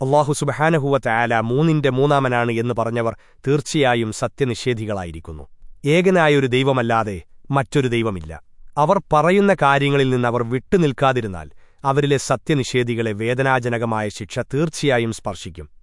അള്ളാഹു സുബഹാനഹുവ തയാല മൂന്നിന്റെ മൂന്നാമനാണ് എന്ന് പറഞ്ഞവർ തീർച്ചയായും സത്യനിഷേധികളായിരിക്കുന്നു. ഏകനായൊരു ദൈവമല്ലാതെ മറ്റൊരു ദൈവമില്ല. അവർ പറയുന്ന കാര്യങ്ങളിൽ നിന്നവർ വിട്ടുനിൽക്കാതിരുന്നാൽ അവരിലെ സത്യനിഷേധികളെ വേദനാജനകമായ ശിക്ഷ തീർച്ചയായും സ്പർശിക്കും.